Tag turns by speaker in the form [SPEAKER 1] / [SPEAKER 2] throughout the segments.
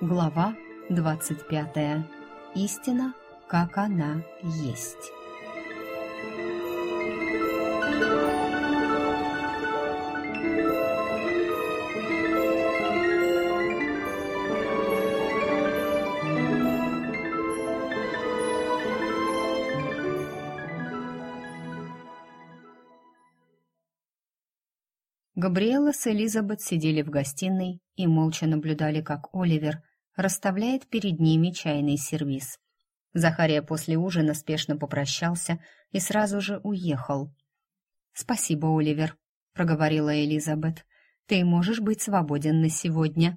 [SPEAKER 1] Глава 25. Истина, как она есть. Габриэла с Элизабет сидели в гостиной и молча наблюдали, как Оливер расставляет перед ними чайный сервиз. Захария после ужина спешно попрощался и сразу же уехал. «Спасибо, Оливер», — проговорила Элизабет. «Ты можешь быть свободен на сегодня».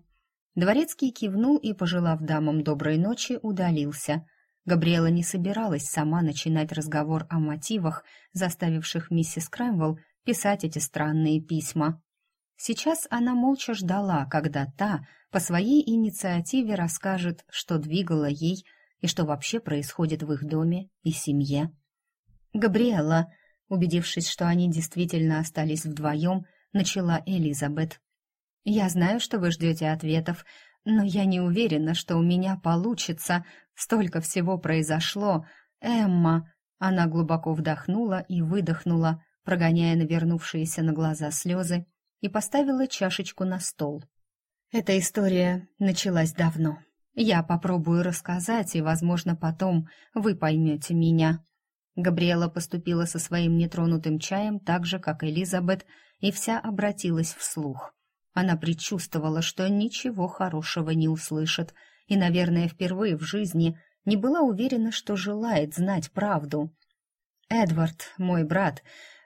[SPEAKER 1] Дворецкий кивнул и, пожелав дамам доброй ночи, удалился. Габриэла не собиралась сама начинать разговор о мотивах, заставивших миссис Крэмвелл писать эти странные письма. Сейчас она молча ждала, когда та по своей инициативе расскажет, что двигало ей и что вообще происходит в их доме и семье. «Габриэла», убедившись, что они действительно остались вдвоем, начала Элизабет. «Я знаю, что вы ждете ответов, но я не уверена, что у меня получится. Столько всего произошло. Эмма...» Она глубоко вдохнула и выдохнула, прогоняя навернувшиеся на глаза слезы, и поставила чашечку на стол. Эта история началась давно. Я попробую рассказать, и, возможно, потом вы поймете меня. Габриэла поступила со своим нетронутым чаем так же, как Элизабет, и вся обратилась вслух. Она предчувствовала, что ничего хорошего не услышит, и, наверное, впервые в жизни не была уверена, что желает знать правду. «Эдвард, мой брат,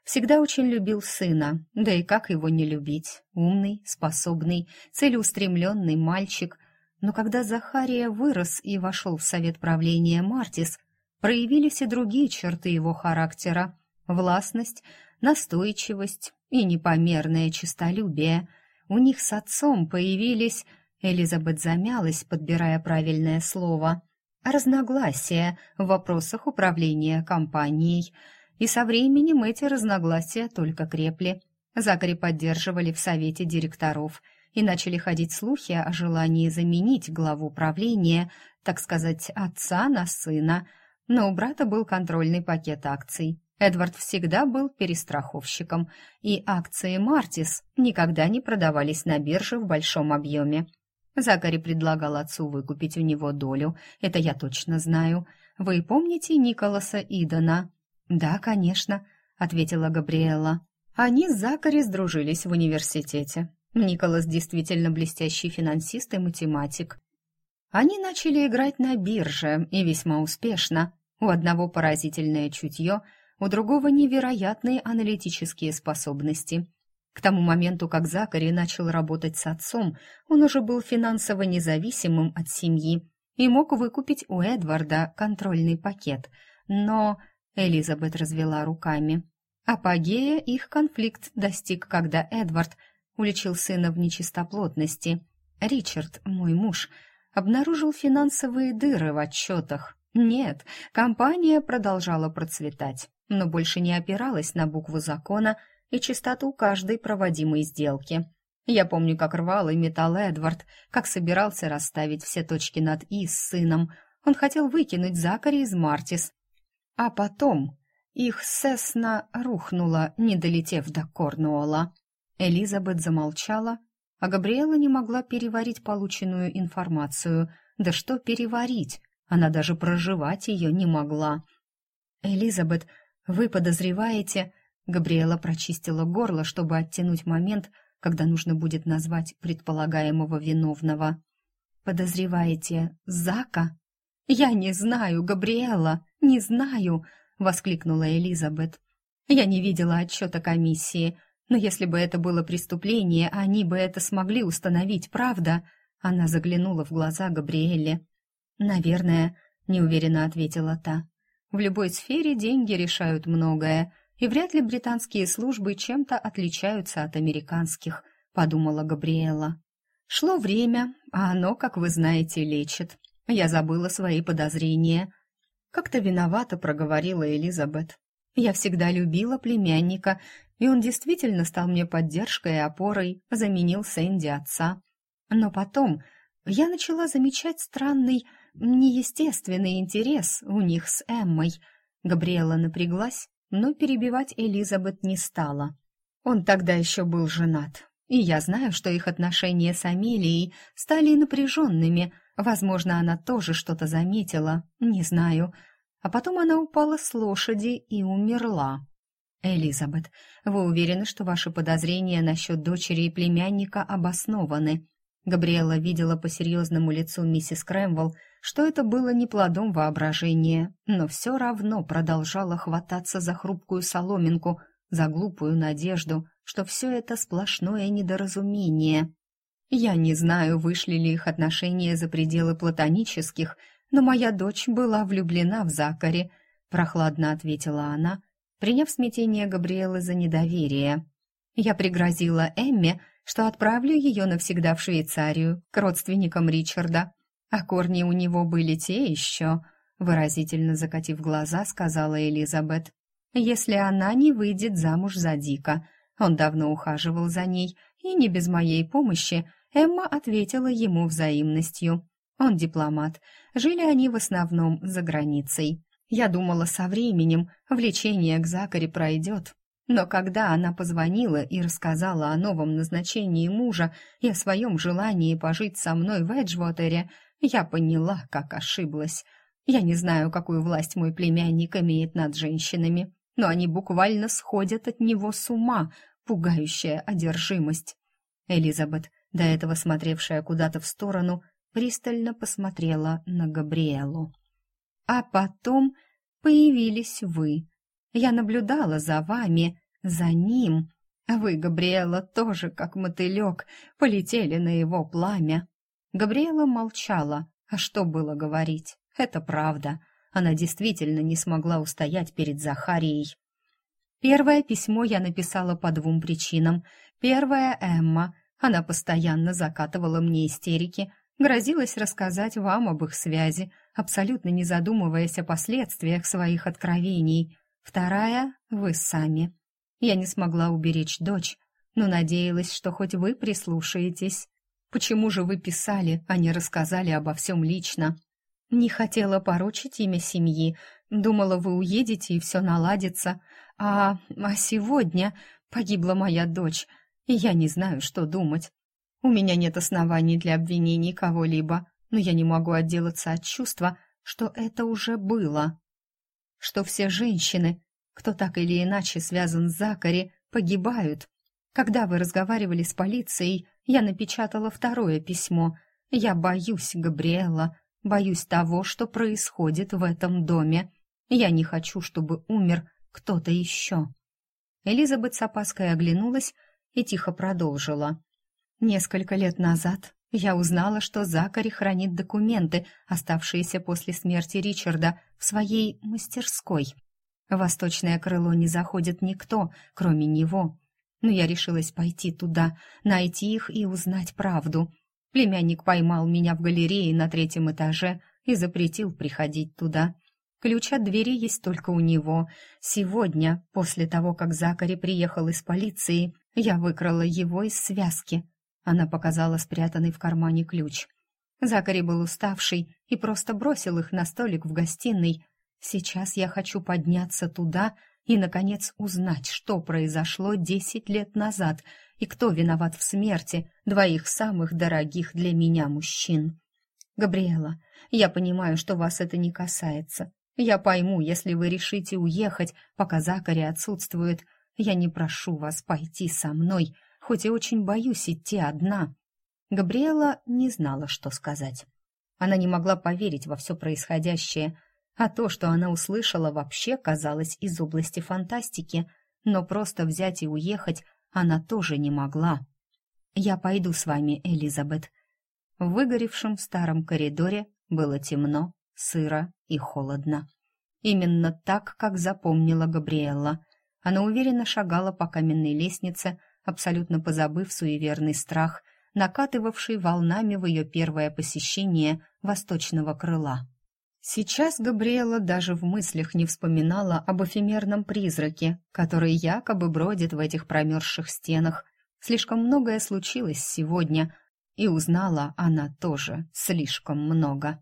[SPEAKER 1] Всегда очень любил сына, да и как его не любить? Умный, способный, целеустремленный мальчик. Но когда Захария вырос и вошел в совет правления Мартис, проявились и другие черты его характера — властность, настойчивость и непомерное честолюбие. У них с отцом появились... Элизабет замялась, подбирая правильное слово. Разногласия в вопросах управления компанией — и со временем эти разногласия только крепли. Закари поддерживали в совете директоров, и начали ходить слухи о желании заменить главу правления, так сказать, отца на сына. Но у брата был контрольный пакет акций. Эдвард всегда был перестраховщиком, и акции «Мартис» никогда не продавались на бирже в большом объеме. Закари предлагал отцу выкупить у него долю, это я точно знаю. Вы помните Николаса Идона? «Да, конечно», — ответила Габриэла. Они с Закари сдружились в университете. Николас действительно блестящий финансист и математик. Они начали играть на бирже, и весьма успешно. У одного поразительное чутье, у другого невероятные аналитические способности. К тому моменту, как Закари начал работать с отцом, он уже был финансово независимым от семьи и мог выкупить у Эдварда контрольный пакет. Но Элизабет развела руками. Апогея их конфликт достиг, когда Эдвард уличил сына в нечистоплотности. Ричард, мой муж, обнаружил финансовые дыры в отчетах. Нет, компания продолжала процветать, но больше не опиралась на букву закона и чистоту каждой проводимой сделки. Я помню, как рвал и метал Эдвард, как собирался расставить все точки над «и» с сыном. Он хотел выкинуть Закари из Мартис, а потом их Сесна рухнула, не долетев до Корнуола. Элизабет замолчала, а Габриэла не могла переварить полученную информацию. Да что переварить? Она даже проживать ее не могла. «Элизабет, вы подозреваете...» Габриэла прочистила горло, чтобы оттянуть момент, когда нужно будет назвать предполагаемого виновного. «Подозреваете Зака?» «Я не знаю, Габриэла, не знаю!» — воскликнула Элизабет. «Я не видела отчета комиссии, но если бы это было преступление, они бы это смогли установить, правда?» Она заглянула в глаза Габриэле. «Наверное», — неуверенно ответила та. «В любой сфере деньги решают многое, и вряд ли британские службы чем-то отличаются от американских», — подумала Габриэла. Шло время, а оно, как вы знаете, лечит. Я забыла свои подозрения. Как-то виновато проговорила Элизабет. Я всегда любила племянника, и он действительно стал мне поддержкой и опорой, заменил Сэнди отца. Но потом я начала замечать странный, неестественный интерес у них с Эммой. Габриэла напряглась, но перебивать Элизабет не стала. Он тогда еще был женат, и я знаю, что их отношения с Амелией стали напряженными. Возможно, она тоже что-то заметила, не знаю. А потом она упала с лошади и умерла. «Элизабет, вы уверены, что ваши подозрения насчет дочери и племянника обоснованы?» Габриэла видела по серьезному лицу миссис Крэмвелл, что это было не плодом воображения, но все равно продолжала хвататься за хрупкую соломинку, за глупую надежду, что все это сплошное недоразумение. Я не знаю, вышли ли их отношения за пределы платонических, но моя дочь была влюблена в Закари, прохладно ответила она, приняв смятение Габриэлы за недоверие. Я пригрозила Эмме, что отправлю ее навсегда в Швейцарию, к родственникам Ричарда. А корни у него были те еще, выразительно закатив глаза, сказала Элизабет. Если она не выйдет замуж за Дика, он давно ухаживал за ней, и не без моей помощи Эмма ответила ему взаимностью. Он дипломат, жили они в основном за границей. Я думала, со временем влечение к Закаре пройдет, но когда она позвонила и рассказала о новом назначении мужа и о своем желании пожить со мной в Эджвотере, я поняла, как ошиблась. Я не знаю, какую власть мой племянник имеет над женщинами, но они буквально сходят от него с ума, пугающая одержимость. Элизабет, до этого смотревшая куда-то в сторону, пристально посмотрела на Габриэлу. А потом появились вы. Я наблюдала за вами, за ним. Вы, Габриэла, тоже, как мотылек, полетели на его пламя. Габриэла молчала. А что было говорить? Это правда. Она действительно не смогла устоять перед Захарией. Первое письмо я написала по двум причинам. Первая — Эмма. Она постоянно закатывала мне истерики, грозилась рассказать вам об их связи, абсолютно не задумываясь о последствиях своих откровений. Вторая — вы сами. Я не смогла уберечь дочь, но надеялась, что хоть вы прислушаетесь. Почему же вы писали, а не рассказали обо всем лично? Не хотела порочить имя семьи, думала, вы уедете и все наладится. А, а сегодня погибла моя дочь, я не знаю, что думать. У меня нет оснований для обвинений кого-либо, но я не могу отделаться от чувства, что это уже было что все женщины, кто так или иначе связан с Закари, погибают. Когда вы разговаривали с полицией, я напечатала второе письмо. Я боюсь, Габриэла, боюсь того, что происходит в этом доме. Я не хочу, чтобы умер кто-то еще». Элизабет с опаской оглянулась и тихо продолжила. «Несколько лет назад я узнала, что Закари хранит документы, оставшиеся после смерти Ричарда, в своей мастерской. восточное крыло не заходит никто, кроме него. Но я решилась пойти туда, найти их и узнать правду. Племянник поймал меня в галерее на третьем этаже и запретил приходить туда. Ключ от двери есть только у него. Сегодня, после того, как Закари приехал из полиции, я выкрала его из связки, она показала спрятанный в кармане ключ. Закари был уставший и просто бросил их на столик в гостиной. Сейчас я хочу подняться туда и, наконец, узнать, что произошло десять лет назад и кто виноват в смерти двоих самых дорогих для меня мужчин. Габриэла, я понимаю, что вас это не касается. Я пойму, если вы решите уехать, пока Закари отсутствует. Я не прошу вас пойти со мной, — хоть и очень боюсь идти одна». Габриэла не знала, что сказать. Она не могла поверить во все происходящее, а то, что она услышала, вообще казалось из области фантастики, но просто взять и уехать она тоже не могла. «Я пойду с вами, Элизабет». В выгоревшем старом коридоре было темно, сыро и холодно. Именно так, как запомнила Габриэлла. Она уверенно шагала по каменной лестнице, абсолютно позабыв суеверный страх, накатывавший волнами в ее первое посещение восточного крыла. Сейчас Габриэла даже в мыслях не вспоминала об эфемерном призраке, который якобы бродит в этих промерзших стенах. Слишком многое случилось сегодня, и узнала она тоже слишком много.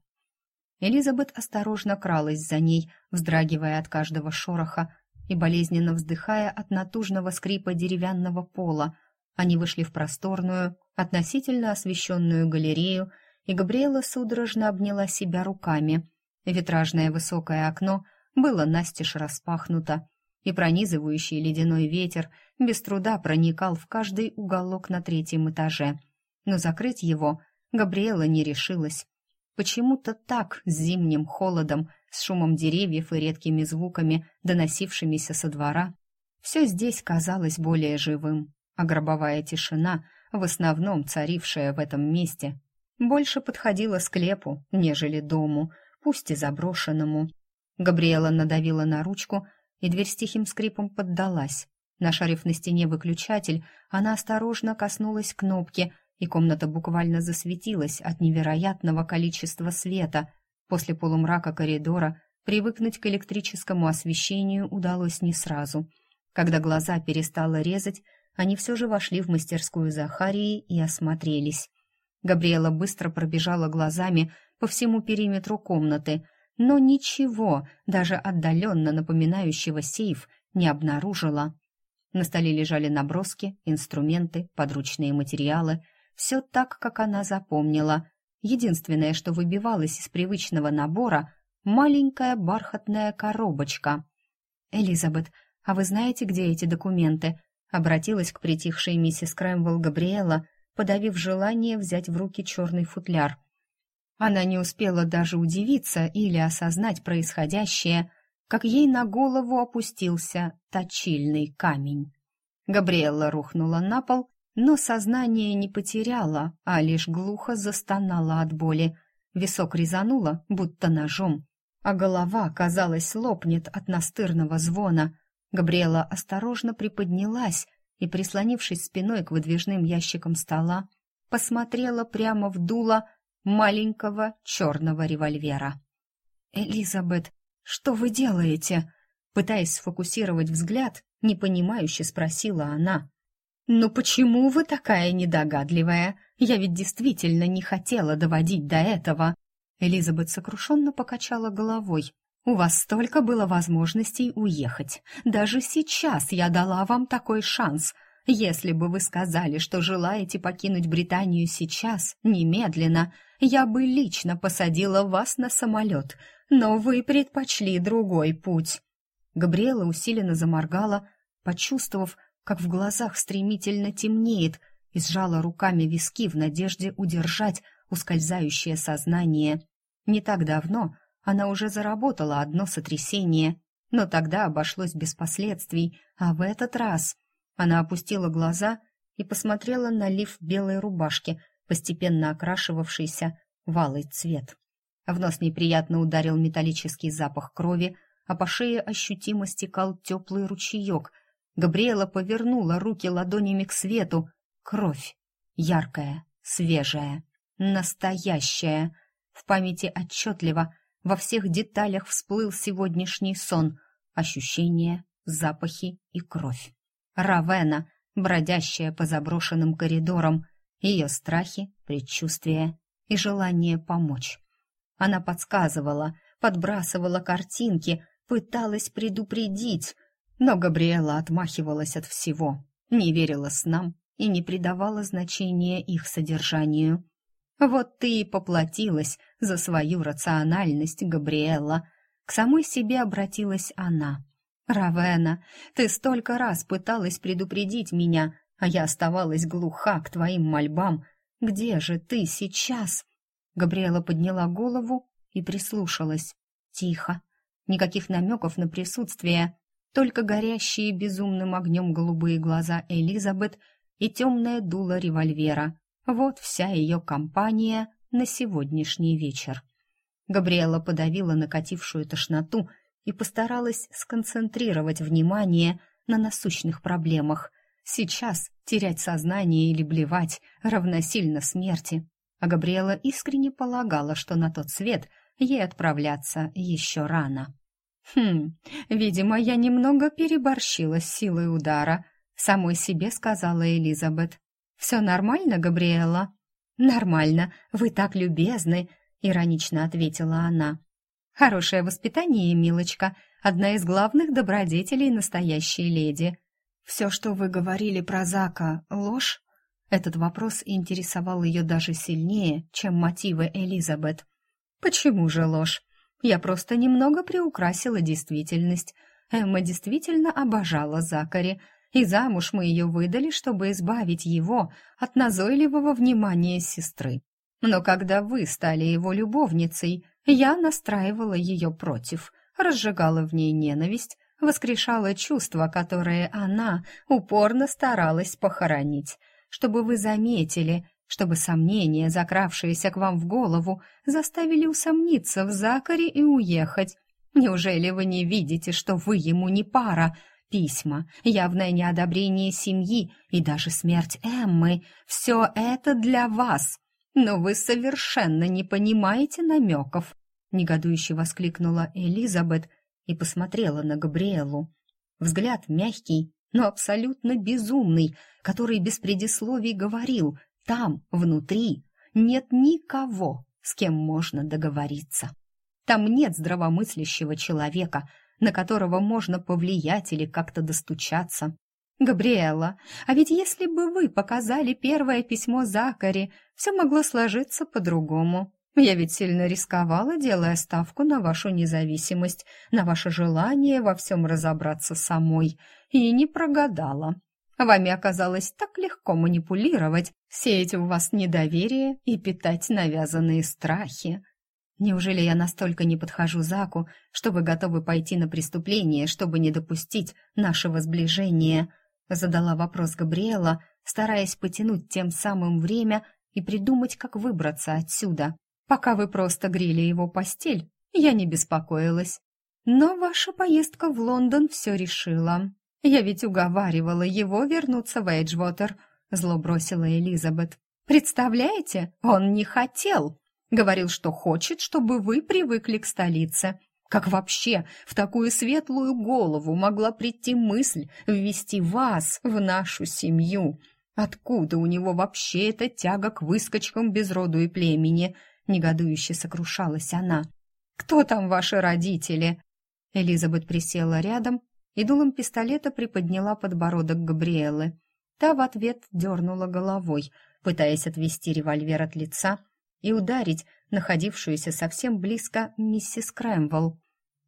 [SPEAKER 1] Элизабет осторожно кралась за ней, вздрагивая от каждого шороха и болезненно вздыхая от натужного скрипа деревянного пола. Они вышли в просторную, относительно освещенную галерею, и Габриэла судорожно обняла себя руками. Витражное высокое окно было настежь распахнуто, и пронизывающий ледяной ветер без труда проникал в каждый уголок на третьем этаже. Но закрыть его Габриэла не решилась. Почему-то так, с зимним холодом, с шумом деревьев и редкими звуками, доносившимися со двора, все здесь казалось более живым, а гробовая тишина, в основном царившая в этом месте, больше подходила склепу, нежели дому, пусть и заброшенному. Габриэла надавила на ручку, и дверь с тихим скрипом поддалась. Нашарив на стене выключатель, она осторожно коснулась кнопки, и комната буквально засветилась от невероятного количества света. После полумрака коридора привыкнуть к электрическому освещению удалось не сразу. Когда глаза перестало резать, они все же вошли в мастерскую Захарии и осмотрелись. Габриэла быстро пробежала глазами по всему периметру комнаты, но ничего, даже отдаленно напоминающего сейф, не обнаружила. На столе лежали наброски, инструменты, подручные материалы. Все так, как она запомнила. Единственное, что выбивалось из привычного набора — маленькая бархатная коробочка. «Элизабет, а вы знаете, где эти документы?» Обратилась к притихшей миссис Крэмвелл Габриэла, подавив желание взять в руки черный футляр. Она не успела даже удивиться или осознать происходящее, как ей на голову опустился точильный камень. Габриэлла рухнула на пол, но сознание не потеряла, а лишь глухо застонала от боли. Висок резануло, будто ножом, а голова, казалось, лопнет от настырного звона. Габриэла осторожно приподнялась и, прислонившись спиной к выдвижным ящикам стола, посмотрела прямо в дуло маленького черного револьвера. «Элизабет, что вы делаете?» Пытаясь сфокусировать взгляд, непонимающе спросила она. «Ну почему вы такая недогадливая? Я ведь действительно не хотела доводить до этого». Элизабет сокрушенно покачала головой. У вас столько было возможностей уехать. Даже сейчас я дала вам такой шанс. Если бы вы сказали, что желаете покинуть Британию сейчас, немедленно, я бы лично посадила вас на самолет. Но вы предпочли другой путь». Габриэла усиленно заморгала, почувствовав, как в глазах стремительно темнеет, и сжала руками виски в надежде удержать ускользающее сознание. Не так давно она уже заработала одно сотрясение, но тогда обошлось без последствий, а в этот раз она опустила глаза и посмотрела на лиф белой рубашки, постепенно окрашивавшийся в алый цвет. В нос неприятно ударил металлический запах крови, а по шее ощутимо стекал теплый ручеек. Габриэла повернула руки ладонями к свету. Кровь. Яркая, свежая, настоящая. В памяти отчетливо во всех деталях всплыл сегодняшний сон, ощущения, запахи и кровь. Равена, бродящая по заброшенным коридорам, ее страхи, предчувствия и желание помочь. Она подсказывала, подбрасывала картинки, пыталась предупредить, но Габриэла отмахивалась от всего, не верила снам и не придавала значения их содержанию. Вот ты и поплатилась за свою рациональность, Габриэлла. К самой себе обратилась она. Равена, ты столько раз пыталась предупредить меня, а я оставалась глуха к твоим мольбам. Где же ты сейчас? Габриэла подняла голову и прислушалась. Тихо. Никаких намеков на присутствие, только горящие безумным огнем голубые глаза Элизабет и темное дуло револьвера. Вот вся ее компания на сегодняшний вечер. Габриэла подавила накатившую тошноту и постаралась сконцентрировать внимание на насущных проблемах. Сейчас терять сознание или блевать равносильно смерти. А Габриэла искренне полагала, что на тот свет ей отправляться еще рано. «Хм, видимо, я немного переборщила с силой удара», — самой себе сказала Элизабет. «Все нормально, Габриэла?» «Нормально, вы так любезны», — иронично ответила она. «Хорошее воспитание, милочка, одна из главных добродетелей настоящей леди. Все, что вы говорили про Зака, ложь?» Этот вопрос интересовал ее даже сильнее, чем мотивы Элизабет. «Почему же ложь? Я просто немного приукрасила действительность. Эмма действительно обожала Закари, и замуж мы ее выдали, чтобы избавить его от назойливого внимания сестры. Но когда вы стали его любовницей, я настраивала ее против, разжигала в ней ненависть, воскрешала чувства, которые она упорно старалась похоронить, чтобы вы заметили, чтобы сомнения, закравшиеся к вам в голову, заставили усомниться в Закаре и уехать. Неужели вы не видите, что вы ему не пара? Письма, явное неодобрение семьи и даже смерть Эммы — все это для вас. Но вы совершенно не понимаете намеков. Негодующе воскликнула Элизабет и посмотрела на Габриэлу. Взгляд мягкий, но абсолютно безумный, который без предисловий говорил там, внутри, нет никого, с кем можно договориться. Там нет здравомыслящего человека, на которого можно повлиять или как-то достучаться. «Габриэла, а ведь если бы вы показали первое письмо Закари, все могло сложиться по-другому. Я ведь сильно рисковала, делая ставку на вашу независимость, на ваше желание во всем разобраться самой, и не прогадала. Вами оказалось так легко манипулировать, сеять в вас недоверие и питать навязанные страхи. Неужели я настолько не подхожу Заку, чтобы готовы пойти на преступление, чтобы не допустить нашего сближения?» Задала вопрос Габриэла, стараясь потянуть тем самым время и придумать, как выбраться отсюда. Пока вы просто грели его постель, я не беспокоилась. Но ваша поездка в Лондон все решила. Я ведь уговаривала его вернуться в Эйджвотер, зло бросила Элизабет. Представляете, он не хотел. Говорил, что хочет, чтобы вы привыкли к столице. Как вообще в такую светлую голову могла прийти мысль ввести вас в нашу семью? Откуда у него вообще эта тяга к выскочкам без роду и племени? Негодующе сокрушалась она. «Кто там ваши родители?» Элизабет присела рядом и дулом пистолета приподняла подбородок Габриэлы. Та в ответ дернула головой, пытаясь отвести револьвер от лица и ударить находившуюся совсем близко миссис Крэмвелл.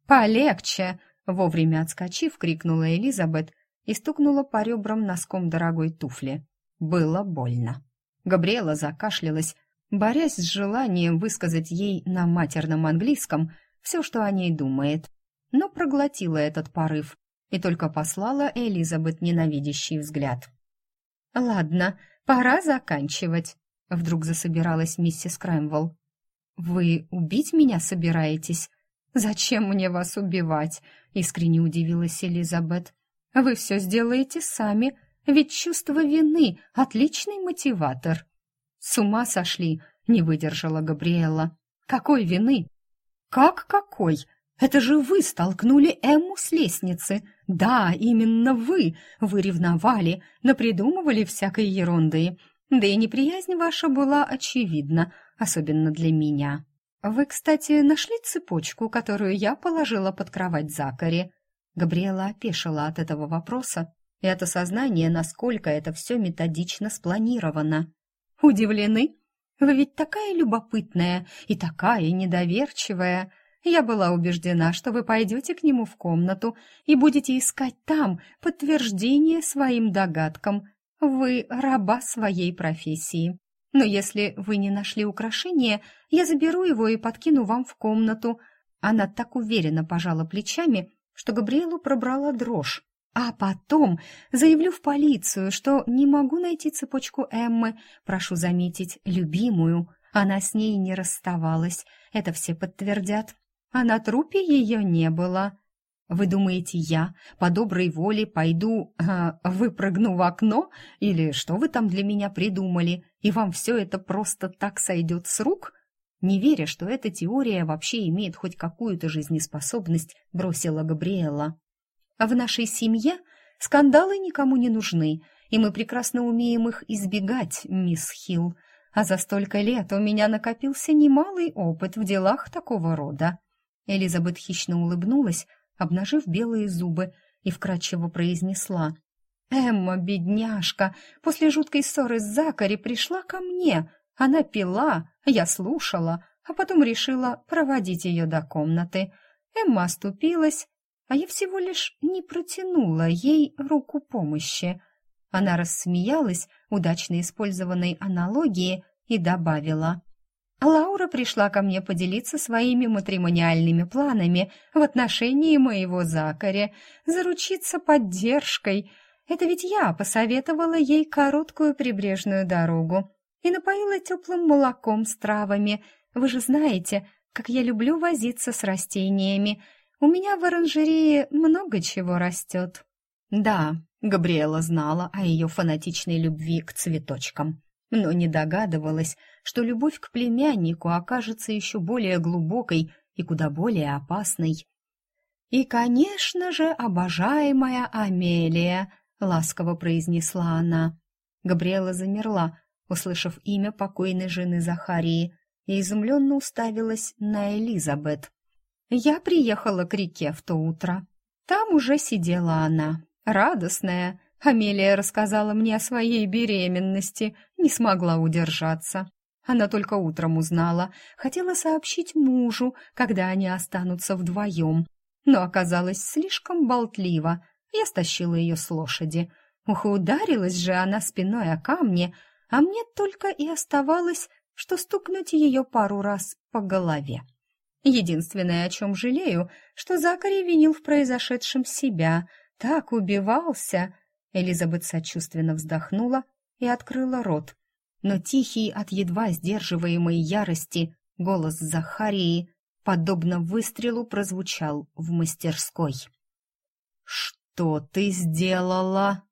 [SPEAKER 1] «Полегче!» — вовремя отскочив, крикнула Элизабет и стукнула по ребрам носком дорогой туфли. Было больно. Габриэла закашлялась, борясь с желанием высказать ей на матерном английском все, что о ней думает, но проглотила этот порыв и только послала Элизабет ненавидящий взгляд. «Ладно, пора заканчивать», — вдруг засобиралась миссис Крэмвелл. «Вы убить меня собираетесь?» «Зачем мне вас убивать?» — искренне удивилась Элизабет. «Вы все сделаете сами, ведь чувство вины — отличный мотиватор». «С ума сошли!» — не выдержала Габриэла. «Какой вины?» «Как какой? Это же вы столкнули Эмму с лестницы. Да, именно вы. Вы ревновали, напридумывали всякой ерунды. Да и неприязнь ваша была очевидна, особенно для меня. Вы, кстати, нашли цепочку, которую я положила под кровать Закари?» Габриэла опешила от этого вопроса и от осознания, насколько это все методично спланировано. «Удивлены? Вы ведь такая любопытная и такая недоверчивая!» Я была убеждена, что вы пойдете к нему в комнату и будете искать там подтверждение своим догадкам. Вы раба своей профессии. Но если вы не нашли украшения, я заберу его и подкину вам в комнату». Она так уверенно пожала плечами, что Габриэлу пробрала дрожь. «А потом заявлю в полицию, что не могу найти цепочку Эммы, прошу заметить, любимую. Она с ней не расставалась, это все подтвердят а на трупе ее не было. Вы думаете, я по доброй воле пойду, э, выпрыгну в окно, или что вы там для меня придумали, и вам все это просто так сойдет с рук? Не веря, что эта теория вообще имеет хоть какую-то жизнеспособность, бросила Габриэла. «А в нашей семье скандалы никому не нужны, и мы прекрасно умеем их избегать, мисс Хилл. А за столько лет у меня накопился немалый опыт в делах такого рода». Элизабет хищно улыбнулась, обнажив белые зубы, и вкратчиво произнесла. «Эмма, бедняжка, после жуткой ссоры с Закари пришла ко мне. Она пила, я слушала, а потом решила проводить ее до комнаты. Эмма оступилась, а я всего лишь не протянула ей руку помощи. Она рассмеялась удачно использованной аналогии и добавила. Лаура пришла ко мне поделиться своими матримониальными планами в отношении моего Закаря, заручиться поддержкой. Это ведь я посоветовала ей короткую прибрежную дорогу и напоила теплым молоком с травами. Вы же знаете, как я люблю возиться с растениями. У меня в оранжерее много чего растет. Да, Габриэла знала о ее фанатичной любви к цветочкам но не догадывалась, что любовь к племяннику окажется еще более глубокой и куда более опасной. «И, конечно же, обожаемая Амелия», — ласково произнесла она. Габриэла замерла, услышав имя покойной жены Захарии, и изумленно уставилась на Элизабет. «Я приехала к реке в то утро. Там уже сидела она, радостная, Амелия рассказала мне о своей беременности, не смогла удержаться. Она только утром узнала, хотела сообщить мужу, когда они останутся вдвоем, но оказалось слишком болтливо. Я стащила ее с лошади. Ух, ударилась же она спиной о камни, а мне только и оставалось, что стукнуть ее пару раз по голове. Единственное, о чем жалею, что Закари винил в произошедшем себя. Так убивался, Элизабет сочувственно вздохнула и открыла рот. Но тихий от едва сдерживаемой ярости голос Захарии, подобно выстрелу, прозвучал в мастерской. «Что ты сделала?»